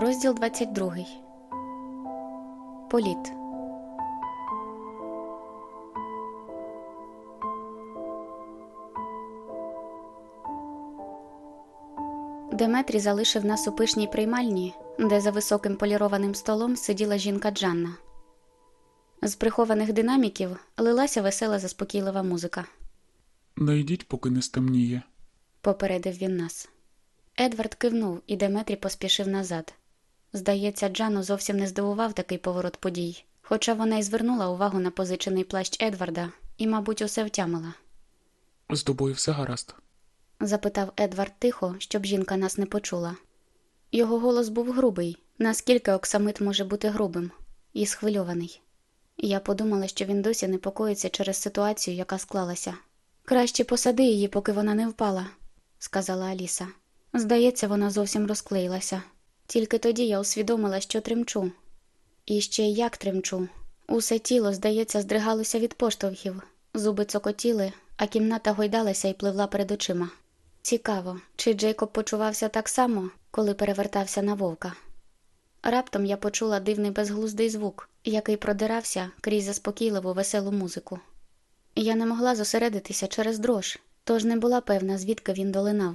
Розділ 22. Політ. Деметрі залишив нас у пишній приймальні, де за високим полірованим столом сиділа жінка Джанна. З прихованих динаміків лилася весела заспокійлива музика. Не йдіть, поки не стемніє. попередив він нас. Едвард кивнув, і Деметрі поспішив назад. Здається, Джану зовсім не здивував такий поворот подій, хоча вона й звернула увагу на позичений плащ Едварда і, мабуть, усе втямила. З тобою все гаразд. запитав Едвард тихо, щоб жінка нас не почула. Його голос був грубий, наскільки оксамит може бути грубим, і схвильований. Я подумала, що він досі непокоїться через ситуацію, яка склалася. Краще посади її, поки вона не впала, сказала Аліса. Здається, вона зовсім розклеїлася. Тільки тоді я усвідомила, що тремчу. І ще як тремчу. Усе тіло, здається, здригалося від поштовхів, зуби цокотіли, а кімната гойдалася і пливла перед очима. Цікаво, чи Джейкоб почувався так само, коли перевертався на вовка. Раптом я почула дивний безглуздий звук, який продирався крізь заспокійливу веселу музику. Я не могла зосередитися через дрож, тож не була певна, звідки він долинав,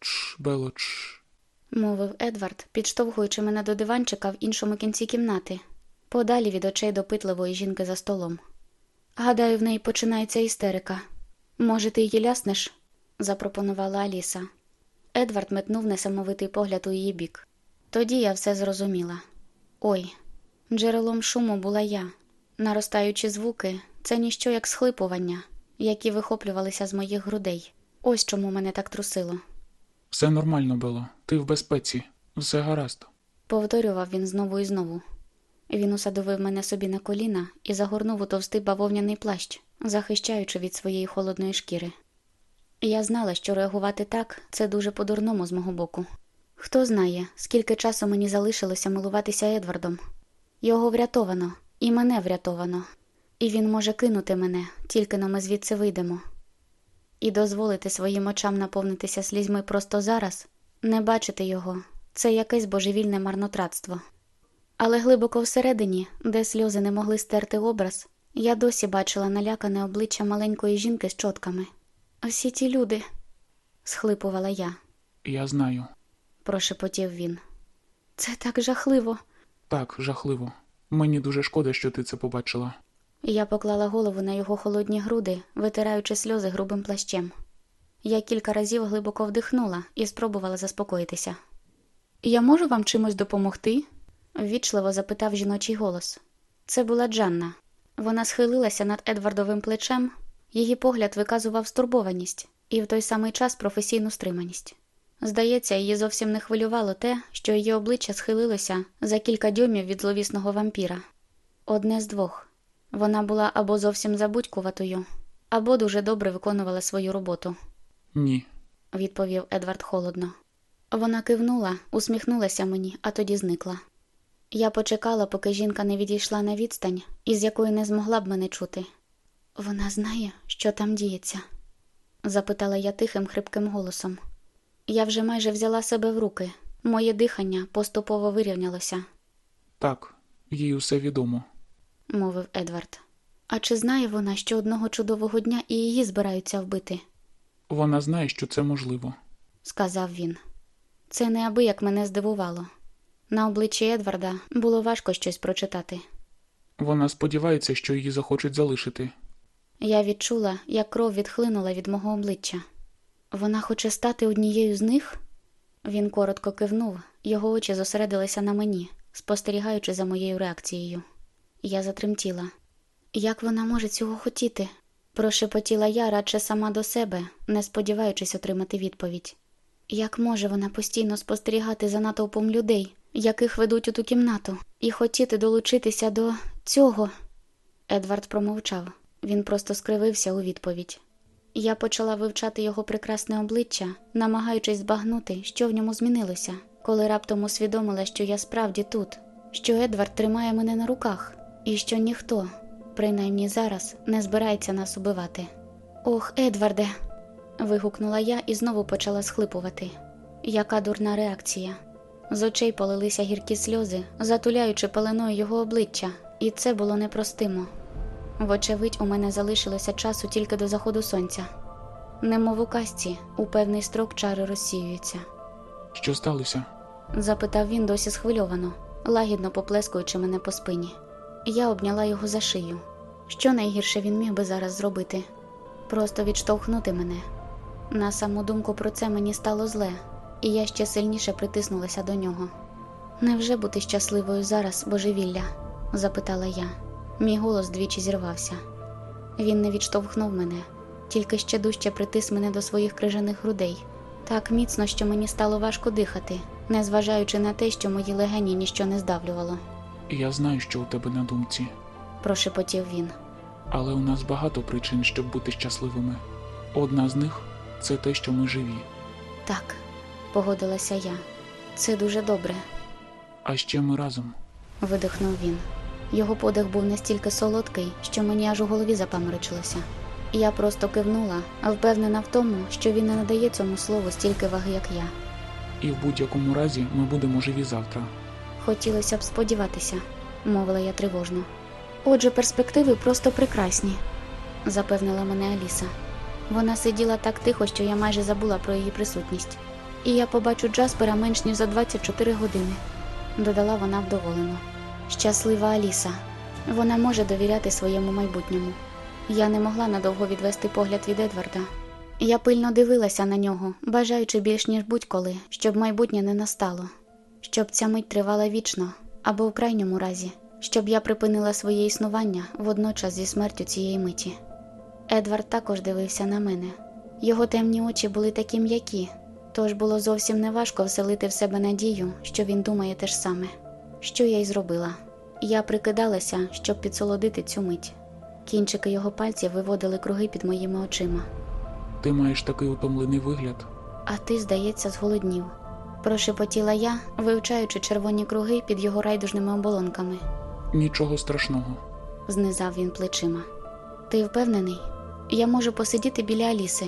Чш, Бело, чш. Мовив Едвард, підштовхуючи мене до диванчика в іншому кінці кімнати, подалі від очей допитливої жінки за столом. Гадаю, в неї починається істерика. Може, ти її ляснеш? запропонувала Аліса. Едвард метнув несамовитий погляд у її бік. Тоді я все зрозуміла. Ой, джерелом шуму була я. Наростаючі звуки це ніщо як схлипування, які вихоплювалися з моїх грудей. Ось чому мене так трусило. Все нормально, Бело. Ти в безпеці. Все гаразд. Повторював він знову і знову. Він усадовив мене собі на коліна і загорнув у товстий бавовняний плащ, захищаючи від своєї холодної шкіри. Я знала, що реагувати так це дуже по-дурному з мого боку. Хто знає, скільки часу мені залишилося милуватися Едвардом. Його врятовано, і мене врятовано, і він може кинути мене, тільки но ми звідси вийдемо. І дозволити своїм очам наповнитися слізьми просто зараз, не бачити його це якесь божевільне марнотратство. Але глибоко всередині, де сльози не могли стерти образ, я досі бачила налякане обличчя маленької жінки з чотками. Всі ті люди, схлипувала я, Я знаю. прошепотів він. Це так жахливо. Так, жахливо. Мені дуже шкода, що ти це побачила. Я поклала голову на його холодні груди, витираючи сльози грубим плащем. Я кілька разів глибоко вдихнула і спробувала заспокоїтися. Я можу вам чимось допомогти? ввічливо запитав жіночий голос. Це була Джанна. Вона схилилася над Едвардовим плечем, її погляд виказував стурбованість і в той самий час професійну стриманість. Здається, її зовсім не хвилювало те, що її обличчя схилилося за кілька дюймів від зловісного вампіра. Одне з двох. Вона була або зовсім забудькуватою, або дуже добре виконувала свою роботу, Ні. відповів Едвард холодно. Вона кивнула, усміхнулася мені, а тоді зникла. Я почекала, поки жінка не відійшла на відстань, із якої не змогла б мене чути. Вона знає, що там діється? запитала я тихим, хрипким голосом. Я вже майже взяла себе в руки. Моє дихання поступово вирівнялося, Так, їй усе відомо. Мовив Едвард. А чи знає вона, що одного чудового дня і її збираються вбити? Вона знає, що це можливо. сказав він. Це неабияк мене здивувало. На обличчі Едварда було важко щось прочитати. Вона сподівається, що її захочуть залишити. Я відчула, як кров відхлинула від мого обличчя. Вона хоче стати однією з них? Він коротко кивнув, його очі зосередилися на мені, спостерігаючи за моєю реакцією. Я затремтіла. Як вона може цього хотіти? прошепотіла я радше сама до себе, не сподіваючись отримати відповідь. Як може вона постійно спостерігати за натовпом людей, яких ведуть у ту кімнату, і хотіти долучитися до цього? Едвард промовчав. Він просто скривився у відповідь. Я почала вивчати його прекрасне обличчя, намагаючись збагнути, що в ньому змінилося, коли раптом усвідомила, що я справді тут, що Едвард тримає мене на руках, і що ніхто, принаймні зараз, не збирається нас убивати. Ох, Едварде. вигукнула я і знову почала схлипувати. Яка дурна реакція. З очей полилися гіркі сльози, затуляючи пеленою його обличчя, і це було непростимо. Вочевидь, у мене залишилося часу тільки до заходу сонця. Немов у казці, у певний строк чари розсіюються. Що сталося? запитав він досі схвильовано, лагідно поплескуючи мене по спині. Я обняла його за шию. Що найгірше він міг би зараз зробити? Просто відштовхнути мене. На саму думку про це мені стало зле, і я ще сильніше притиснулася до нього. Невже бути щасливою зараз, божевілля? запитала я. Мій голос двічі зірвався. Він не відштовхнув мене, тільки ще дужче притис мене до своїх крижаних грудей, так міцно, що мені стало важко дихати, незважаючи на те, що мої легені ніщо не здавлювало, я знаю, що у тебе на думці, прошепотів він. але у нас багато причин, щоб бути щасливими. Одна з них це те, що ми живі. Так, погодилася я. Це дуже добре, А ще ми разом. видихнув він. Його подих був настільки солодкий, що мені аж у голові запаморочилося. Я просто кивнула, впевнена в тому, що він не надає цьому слову стільки ваги, як я. І в будь-якому разі ми будемо живі завтра. Хотілося б сподіватися, мовила я тривожно. Отже, перспективи просто прекрасні, запевнила мене Аліса. Вона сиділа так тихо, що я майже забула про її присутність. І я побачу Джаспера менш ніж за 24 години, додала вона вдоволено. Щаслива Аліса. Вона може довіряти своєму майбутньому. Я не могла надовго відвести погляд від Едварда. Я пильно дивилася на нього, бажаючи більш ніж будь-коли, щоб майбутнє не настало, щоб ця мить тривала вічно, або в крайньому разі, щоб я припинила своє існування водночас зі смертю цієї миті. Едвард також дивився на мене. Його темні очі були такі м'які, тож було зовсім неважко вселити в себе надію, що він думає те ж саме. Що я й зробила. Я прикидалася, щоб підсолодити цю мить. Кінчики його пальців виводили круги під моїми очима. Ти маєш такий утомлений вигляд. А ти, здається, зголоднів. Прошепотіла я, вивчаючи червоні круги під його райдужними оболонками. Нічого страшного. Знизав він плечима. Ти впевнений? Я можу посидіти біля Аліси,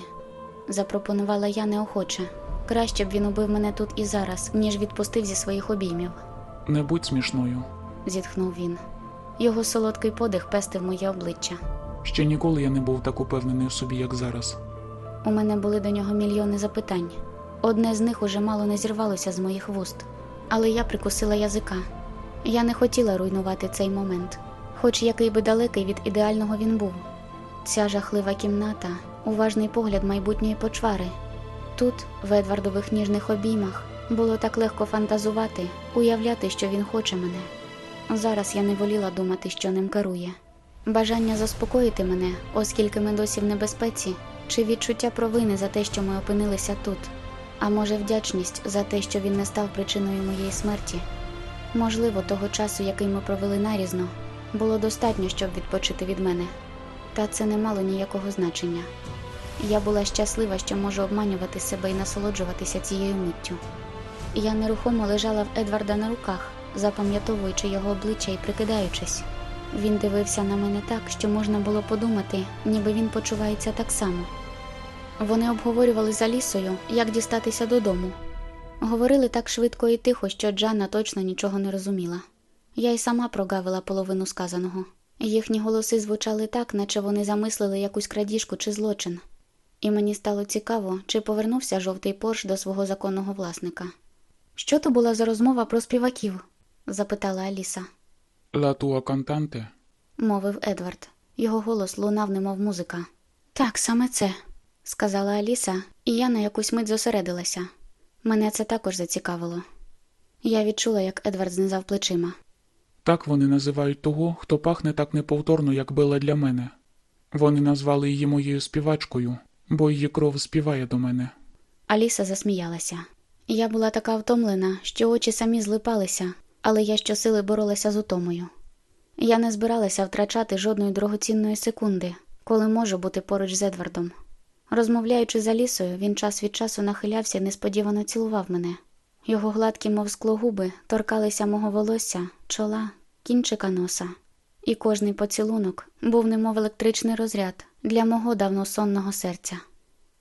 запропонувала я неохоче. Краще б він убив мене тут і зараз, ніж відпустив зі своїх обіймів, Не будь смішною. зітхнув він. Його солодкий подих пестив моє обличчя. Ще ніколи я не був так упевнений у собі, як зараз. У мене були до нього мільйони запитань. Одне з них уже мало не зірвалося з моїх вуст, але я прикусила язика. Я не хотіла руйнувати цей момент, хоч який би далекий від ідеального він був. Ця жахлива кімната, уважний погляд майбутньої почвари. Тут, в Едвардових ніжних обіймах, було так легко фантазувати, уявляти, що він хоче мене. Зараз я не воліла думати, що ним керує. Бажання заспокоїти мене, оскільки ми досі в небезпеці, чи відчуття провини за те, що ми опинилися тут, а може, вдячність за те, що він не став причиною моєї смерті. Можливо, того часу, який ми провели нарізно, було достатньо, щоб відпочити від мене, та це не мало ніякого значення. Я була щаслива, що можу обманювати себе і насолоджуватися цією миттю. Я нерухомо лежала в Едварда на руках, запам'ятовуючи його обличчя і прикидаючись. Він дивився на мене так, що можна було подумати, ніби він почувається так само. Вони обговорювали за лісою, як дістатися додому. Говорили так швидко і тихо, що Джанна точно нічого не розуміла. Я й сама прогавила половину сказаного. Їхні голоси звучали так, наче вони замислили якусь крадіжку чи злочин. І мені стало цікаво, чи повернувся жовтий порш до свого законного власника. Що то була за розмова про співаків? запитала Аліса. Ла туа кантанте. мовив Едвард. Його голос лунав, немов музика. Так, саме це, сказала Аліса, і я на якусь мить зосередилася. Мене це також зацікавило. Я відчула, як Едвард знизав плечима. Так вони називають того, хто пахне так неповторно, як била для мене. Вони назвали її моєю співачкою, бо її кров співає до мене. Аліса засміялася. Я була така втомлена, що очі самі злипалися, але я щосили боролася з утомою. Я не збиралася втрачати жодної дорогоцінної секунди, коли можу бути поруч з Едвардом. Розмовляючи з Алісою, він час від часу нахилявся і несподівано цілував мене. Його гладкі, мов скло губи, торкалися мого волосся, чола, кінчика носа. І кожний поцілунок був немов електричний розряд для мого давно сонного серця.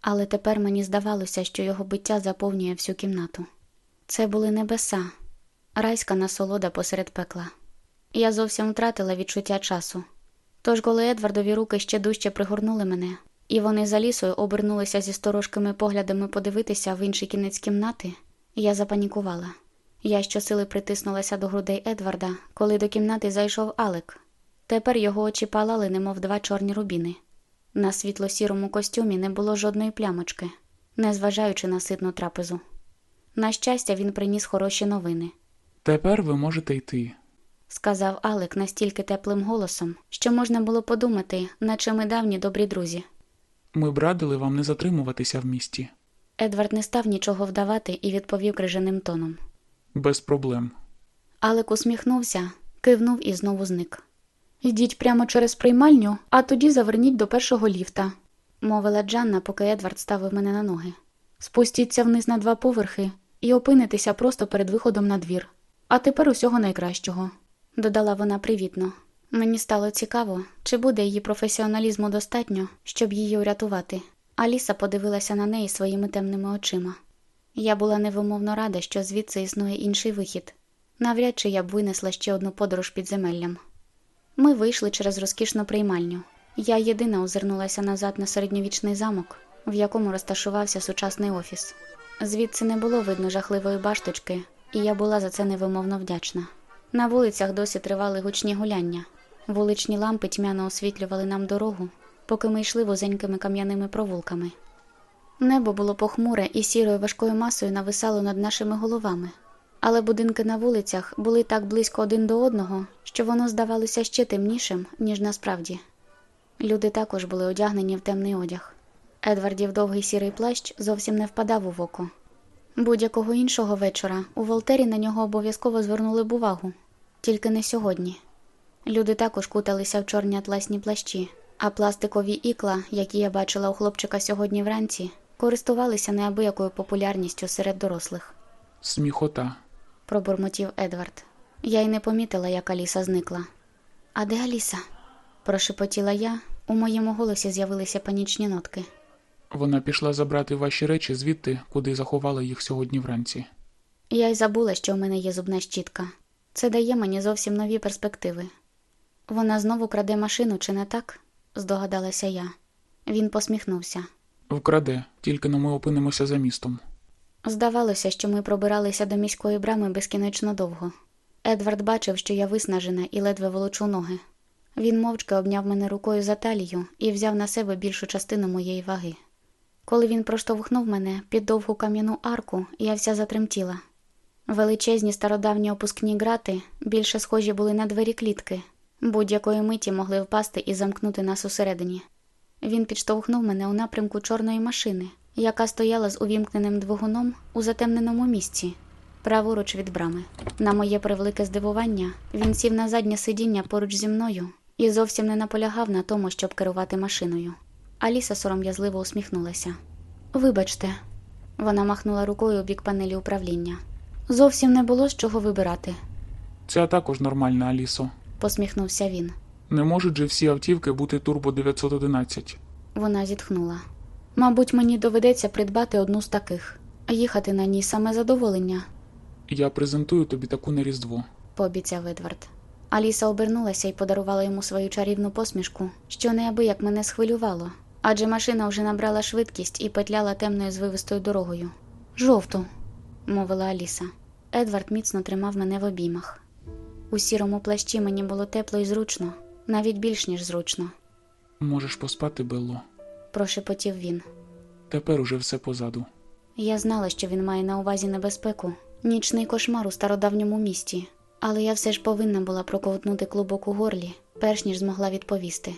Але тепер мені здавалося, що його биття заповнює всю кімнату. Це були небеса, райська насолода посеред пекла. Я зовсім втратила відчуття часу. Тож, коли Едвардові руки ще дужче пригорнули мене, і вони за лісою обернулися зі сторожкими поглядами подивитися в інший кінець кімнати, я запанікувала. Я щосили притиснулася до грудей Едварда, коли до кімнати зайшов Алек. Тепер його очі палали, немов два чорні рубіни. На світло-сірому костюмі не було жодної плямочки, незважаючи на ситну трапезу. На щастя, він приніс хороші новини, Тепер ви можете йти. сказав Алек настільки теплим голосом, що можна було подумати, наче ми давні добрі друзі. Ми б радили вам не затримуватися в місті. Едвард не став нічого вдавати і відповів крижаним тоном. Без проблем. Алек усміхнувся, кивнув і знову зник. Йдіть прямо через приймальню, а тоді заверніть до першого ліфта, мовила Джанна, поки Едвард ставив мене на ноги. Спустіться вниз на два поверхи і опинитеся просто перед виходом на двір. А тепер усього найкращого, додала вона привітно. Мені стало цікаво, чи буде її професіоналізму достатньо, щоб її врятувати. Аліса подивилася на неї своїми темними очима. Я була невимовно рада, що звідси існує інший вихід. Навряд чи я б винесла ще одну подорож підземеллям. Ми вийшли через розкішну приймальню. Я єдина озирнулася назад на середньовічний замок, в якому розташувався сучасний офіс. Звідси не було видно жахливої башточки, і я була за це невимовно вдячна. На вулицях досі тривали гучні гуляння. Вуличні лампи тьмяно освітлювали нам дорогу, поки ми йшли вузенькими кам'яними провулками. Небо було похмуре і сірою важкою масою нависало над нашими головами, але будинки на вулицях були так близько один до одного, що воно здавалося ще темнішим, ніж насправді. Люди також були одягнені в темний одяг. Едвардів довгий сірий плащ зовсім не впадав у око. Будь-якого іншого вечора у Волтері на нього обов'язково звернули б увагу, тільки не сьогодні. Люди також куталися в чорні атласні плащі, а пластикові ікла, які я бачила у хлопчика сьогодні вранці, користувалися неабиякою популярністю серед дорослих, Сміхота. пробурмотів Едвард. Я й не помітила, як Аліса зникла. А де Аліса? прошепотіла я, у моєму голосі з'явилися панічні нотки. Вона пішла забрати ваші речі звідти, куди заховала їх сьогодні вранці. Я й забула, що у мене є зубна щітка. Це дає мені зовсім нові перспективи. Вона знову краде машину, чи не так? здогадалася я. Він посміхнувся. Вкраде, тільки но ми опинимося за містом. Здавалося, що ми пробиралися до міської брами безкінечно довго. Едвард бачив, що я виснажена і ледве волочу ноги. Він мовчки обняв мене рукою за талію і взяв на себе більшу частину моєї ваги. Коли він проштовхнув мене під довгу кам'яну арку, я вся затремтіла. Величезні стародавні опускні грати більше схожі були на двері клітки, будь-якої миті могли впасти і замкнути нас усередині. Він підштовхнув мене у напрямку чорної машини, яка стояла з увімкненим двигуном у затемненому місці, праворуч від брами. На моє превелике здивування, він сів на заднє сидіння поруч зі мною і зовсім не наполягав на тому, щоб керувати машиною. Аліса сором'язливо усміхнулася. Вибачте, вона махнула рукою у бік панелі управління. Зовсім не було з чого вибирати, Це також нормальна, Алісо. Посміхнувся він. Не можуть же всі автівки бути Турбо 911. Вона зітхнула. Мабуть, мені доведеться придбати одну з таких, їхати на ній саме задоволення, Я презентую тобі таку на Різдво. пообіцяв Едвард. Аліса обернулася і подарувала йому свою чарівну посмішку, що неабияк мене схвилювало, адже машина вже набрала швидкість і петляла темною звивистою дорогою. Жовту, мовила Аліса. Едвард міцно тримав мене в обіймах. У сірому плащі мені було тепло і зручно, навіть більш ніж зручно, Можеш поспати, Белло. прошепотів він. Тепер уже все позаду. Я знала, що він має на увазі небезпеку, нічний кошмар у стародавньому місті, але я все ж повинна була проковтнути клубок у горлі, перш ніж змогла відповісти.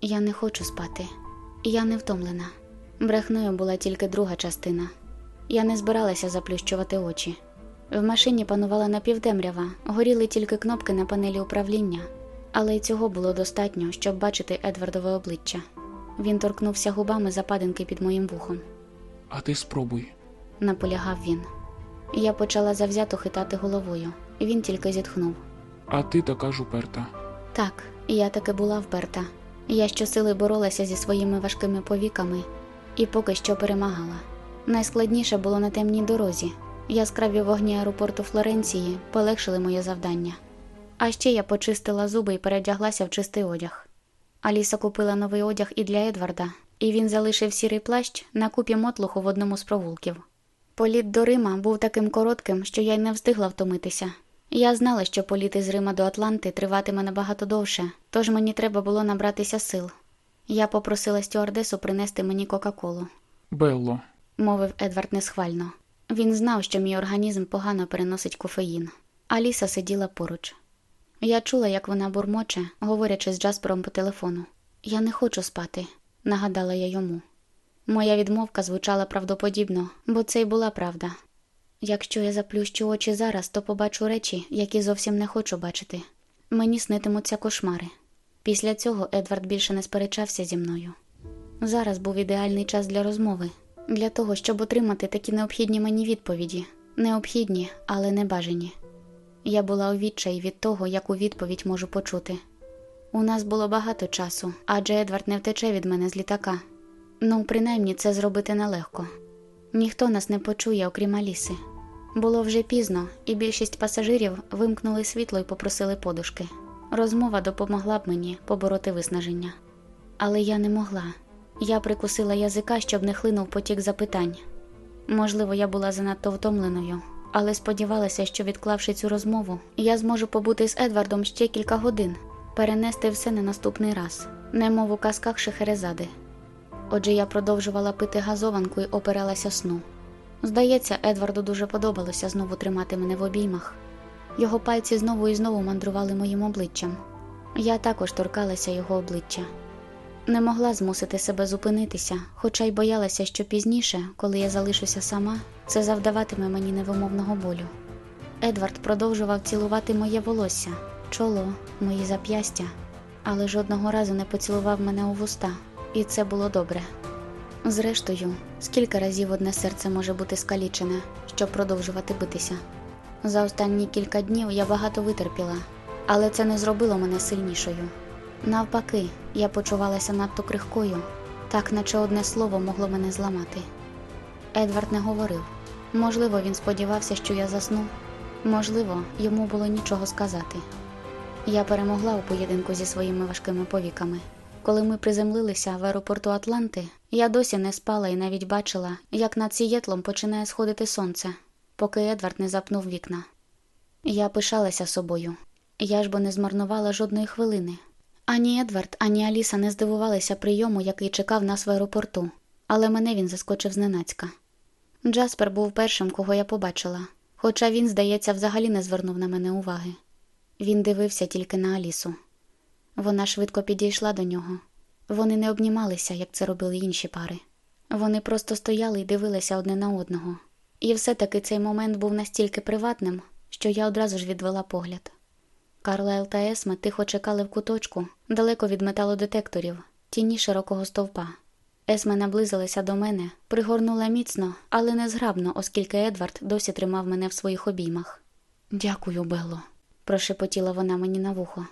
Я не хочу спати, я не втомлена. Брехною була тільки друга частина. Я не збиралася заплющувати очі. В машині панувала напівтемрява, горіли тільки кнопки на панелі управління, але й цього було достатньо, щоб бачити Едвардове обличчя. Він торкнувся губами западинки під моїм вухом А ти спробуй. наполягав він. Я почала завзято хитати головою, він тільки зітхнув. А ти така ж уперта. Так, я таки була вперта. Я щосили боролася зі своїми важкими повіками і поки що перемагала. Найскладніше було на темній дорозі. Яскраві вогні аеропорту Флоренції полегшили моє завдання. А ще я почистила зуби і передяглася в чистий одяг. Аліса купила новий одяг і для Едварда, і він залишив сірий плащ на купі мотлуху в одному з провулків. Політ до Рима був таким коротким, що я й не встигла втомитися. Я знала, що політ із Рима до Атланти триватиме набагато довше, тож мені треба було набратися сил. Я попросила стюардесу принести мені Кока-Колу, Белло, мовив Едвард несхвально. Він знав, що мій організм погано переносить кофеїн. Аліса сиділа поруч. Я чула, як вона бурмоче, говорячи з Джаспером по телефону. Я не хочу спати, нагадала я йому. Моя відмовка звучала правдоподібно, бо це й була правда. Якщо я заплющу очі зараз, то побачу речі, які зовсім не хочу бачити. Мені снитимуться кошмари. Після цього Едвард більше не сперечався зі мною. Зараз був ідеальний час для розмови, для того, щоб отримати такі необхідні мені відповіді, необхідні, але не бажані. Я була у відчаї від того, яку відповідь можу почути. У нас було багато часу, адже Едвард не втече від мене з літака. Ну, принаймні, це зробити нелегко. Ніхто нас не почує, окрім Аліси. Було вже пізно, і більшість пасажирів вимкнули світло і попросили подушки. Розмова допомогла б мені побороти виснаження. Але я не могла. Я прикусила язика, щоб не хлинув потік запитань. Можливо, я була занадто втомленою, але сподівалася, що відклавши цю розмову, я зможу побути з Едвардом ще кілька годин, перенести все на наступний раз, немов у казках Шехерезади. Отже, я продовжувала пити газованку і опиралася сну. Здається, Едварду дуже подобалося знову тримати мене в обіймах. Його пальці знову і знову мандрували моїм обличчям. Я також торкалася його обличчя. Не могла змусити себе зупинитися, хоча й боялася, що пізніше, коли я залишуся сама, це завдаватиме мені невимовного болю. Едвард продовжував цілувати моє волосся, чоло, мої зап'ястя, але жодного разу не поцілував мене у вуста, і це було добре. Зрештою, скільки разів одне серце може бути скалічене, щоб продовжувати битися. За останні кілька днів я багато витерпіла, але це не зробило мене сильнішою. Навпаки, я почувалася надто крихкою, так наче одне слово могло мене зламати. Едвард не говорив. Можливо, він сподівався, що я засну, можливо, йому було нічого сказати. Я перемогла у поєдинку зі своїми важкими повіками. Коли ми приземлилися в аеропорту Атланти, я досі не спала і навіть бачила, як над Сієтлом починає сходити сонце, поки Едвард не запнув вікна. Я пишалася собою. Я ж бо не змарнувала жодної хвилини. Ані Едвард, ані Аліса не здивувалися прийому, який чекав нас в аеропорту, але мене він заскочив зненацька. Джаспер був першим, кого я побачила, хоча він, здається, взагалі не звернув на мене уваги. Він дивився тільки на Алісу. Вона швидко підійшла до нього. Вони не обнімалися, як це робили інші пари. Вони просто стояли і дивилися одне на одного. І все-таки цей момент був настільки приватним, що я одразу ж відвела погляд. Карлайл та Есма тихо чекали в куточку, далеко від металодетекторів, тіні широкого стовпа. Есма наблизилася до мене, пригорнула міцно, але не зграбно, оскільки Едвард досі тримав мене в своїх обіймах. Дякую, Белло, прошепотіла вона мені на вухо.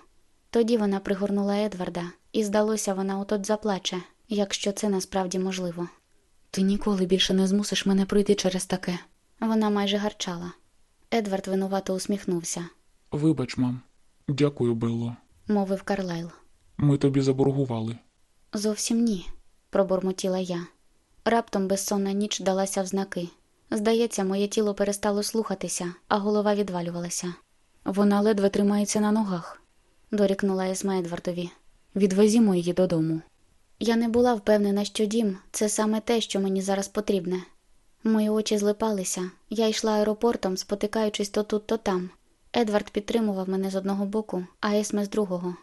Тоді вона пригорнула Едварда, і, здалося, вона отот заплаче, якщо це насправді можливо. Ти ніколи більше не змусиш мене пройти через таке. Вона майже гарчала. Едвард винувато усміхнувся, вибач, мам. Дякую, Белло. мовив Карлайл. Ми тобі заборгували. Зовсім ні, пробурмотіла я. Раптом безсонна ніч далася в знаки. Здається, моє тіло перестало слухатися, а голова відвалювалася. Вона ледве тримається на ногах, дорікнула Есма Едвардові. Відвезімо її додому. Я не була впевнена, що дім це саме те, що мені зараз потрібне. Мої очі злипалися. Я йшла аеропортом, спотикаючись то тут, то там. Едвард підтримував мене з одного боку, а Есме з другого.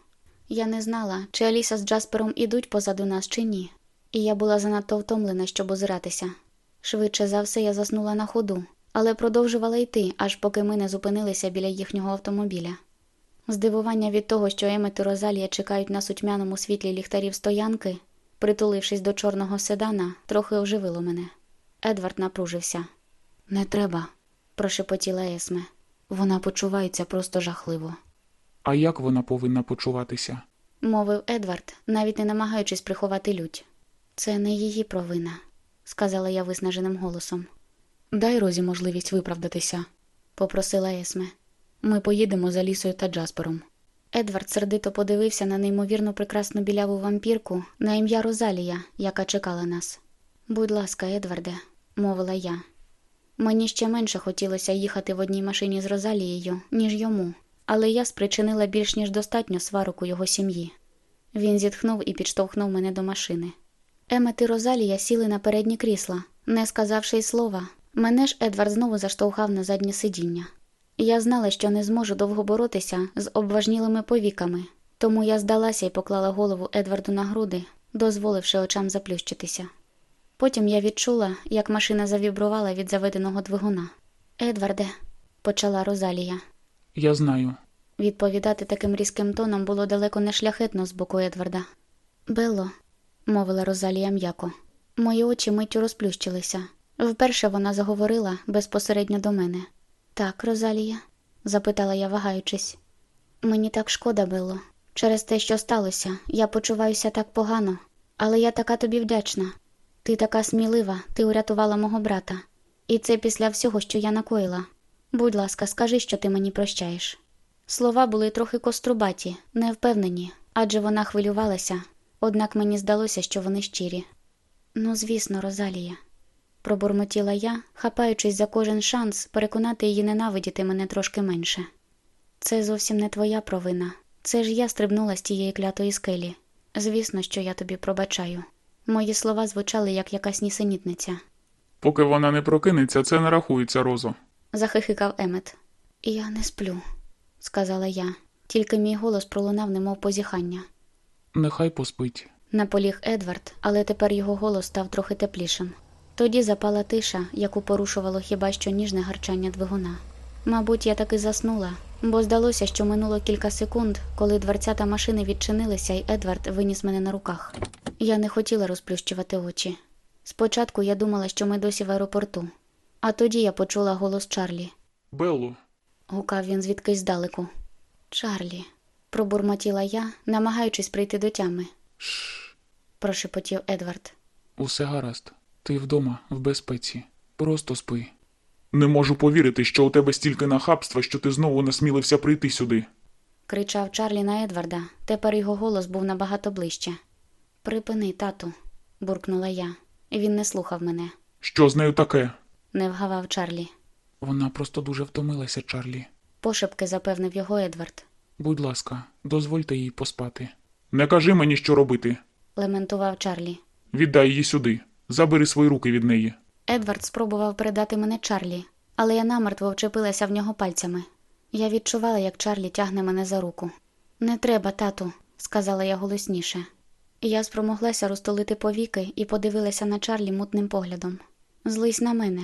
Я не знала, чи Аліса з Джаспером ідуть позаду нас чи ні, і я була занадто втомлена, щоб озиратися. Швидше за все я заснула на ходу, але продовжувала йти, аж поки ми не зупинилися біля їхнього автомобіля. Здивування від того, що Емет і Розалія чекають нас у тьмяному світлі ліхтарів стоянки, притулившись до чорного седана, трохи оживило мене. Едвард напружився. Не треба, прошепотіла Есме. Вона почувається просто жахливо, А як вона повинна почуватися? мовив Едвард, навіть не намагаючись приховати лють. Це не її провина, сказала я виснаженим голосом. Дай Розі можливість виправдатися, попросила Есме. Ми поїдемо за лісою та Джаспером. Едвард сердито подивився на неймовірно прекрасну біляву вампірку на ім'я Розалія, яка чекала нас. Будь ласка, Едварде, мовила я. Мені ще менше хотілося їхати в одній машині з Розалією, ніж йому, але я спричинила більш ніж достатньо сварок у його сім'ї. Він зітхнув і підштовхнув мене до машини. Емет і Розалія сіли на передні крісла, не сказавши й слова. Мене ж Едвард знову заштовхав на заднє сидіння. Я знала, що не зможу довго боротися з обважнілими повіками, тому я здалася і поклала голову Едварду на груди, дозволивши очам заплющитися. Потім я відчула, як машина завібрувала від заведеного двигуна. Едварде, почала Розалія. Я знаю. Відповідати таким різким тоном було далеко не шляхетно з боку Едварда. Белло, мовила Розалія м'яко. Мої очі миттю розплющилися. Вперше вона заговорила безпосередньо до мене. Так, Розалія? запитала я, вагаючись. Мені так шкода, Белло. Через те, що сталося, я почуваюся так погано, але я така тобі вдячна. Ти така смілива, ти урятувала мого брата. І це після всього, що я накоїла. Будь ласка, скажи, що ти мені прощаєш. Слова були трохи кострубаті, невпевнені, адже вона хвилювалася, однак мені здалося, що вони щирі. Ну, звісно, Розалія, пробурмотіла я, хапаючись за кожен шанс переконати її ненавидіти мене трошки менше. Це зовсім не твоя провина. Це ж я стрибнула з тієї клятої скелі. Звісно, що я тобі пробачаю. Мої слова звучали як якась нісенітниця. Поки вона не прокинеться, це не рахується, Розо. захихикав Емет. Я не сплю, сказала я, тільки мій голос пролунав, немов позіхання. Нехай поспить. Наполіг Едвард, але тепер його голос став трохи теплішим. Тоді запала тиша, яку порушувало хіба що ніжне гарчання двигуна. Мабуть, я таки заснула, бо здалося, що минуло кілька секунд, коли дверцята машини відчинилися, і Едвард виніс мене на руках. Я не хотіла розплющувати очі. Спочатку я думала, що ми досі в аеропорту, а тоді я почула голос Чарлі. Белло, гукав він звідкись здалеку. Чарлі, пробурмотіла я, намагаючись прийти до тями. Шш, прошепотів Едвард. усе гаразд. Ти вдома, в безпеці. Просто спи. Не можу повірити, що у тебе стільки нахабства, що ти знову насмілився прийти сюди. кричав Чарлі на Едварда. Тепер його голос був набагато ближче. Припини, тату, буркнула я. Він не слухав мене. Що з нею таке? Не вгавав Чарлі. Вона просто дуже втомилася, Чарлі. Пошепки запевнив його Едвард. Будь ласка, дозвольте їй поспати. Не кажи мені, що робити. Лементував Чарлі. Віддай її сюди. Забери свої руки від неї. Едвард спробував передати мене Чарлі, але я намертво вчепилася в нього пальцями. Я відчувала, як Чарлі тягне мене за руку. Не треба, тату, сказала я голосніше. Я спромоглася розтулити повіки і подивилася на Чарлі мутним поглядом. Злись на мене.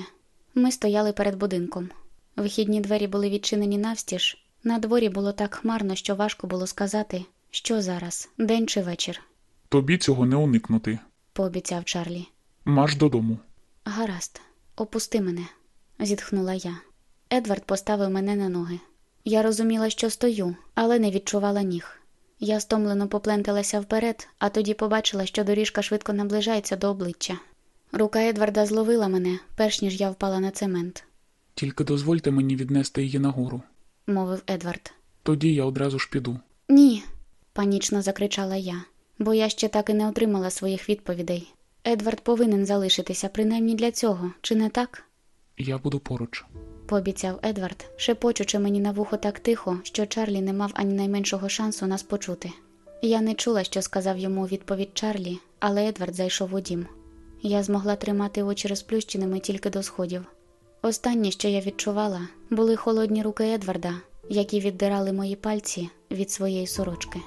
Ми стояли перед будинком. Вихідні двері були відчинені навстіж. На дворі було так хмарно, що важко було сказати, що зараз, день чи вечір, Тобі цього не уникнути. пообіцяв Чарлі. Марш додому. Гаразд, опусти мене, зітхнула я. Едвард поставив мене на ноги. Я розуміла, що стою, але не відчувала ніг. Я стомлено попленталася вперед, а тоді побачила, що доріжка швидко наближається до обличчя. Рука Едварда зловила мене, перш ніж я впала на цемент, Тільки дозвольте мені віднести її нагору. мовив Едвард. Тоді я одразу ж піду. Ні, панічно закричала я, бо я ще так і не отримала своїх відповідей. Едвард повинен залишитися принаймні для цього, чи не так? Я буду поруч. пообіцяв Едвард, шепочучи мені на вухо так тихо, що Чарлі не мав ані найменшого шансу нас почути. Я не чула, що сказав йому відповідь Чарлі, але Едвард зайшов у дім. Я змогла тримати очі розплющеними тільки до сходів. Останнє, що я відчувала, були холодні руки Едварда, які віддирали мої пальці від своєї сорочки.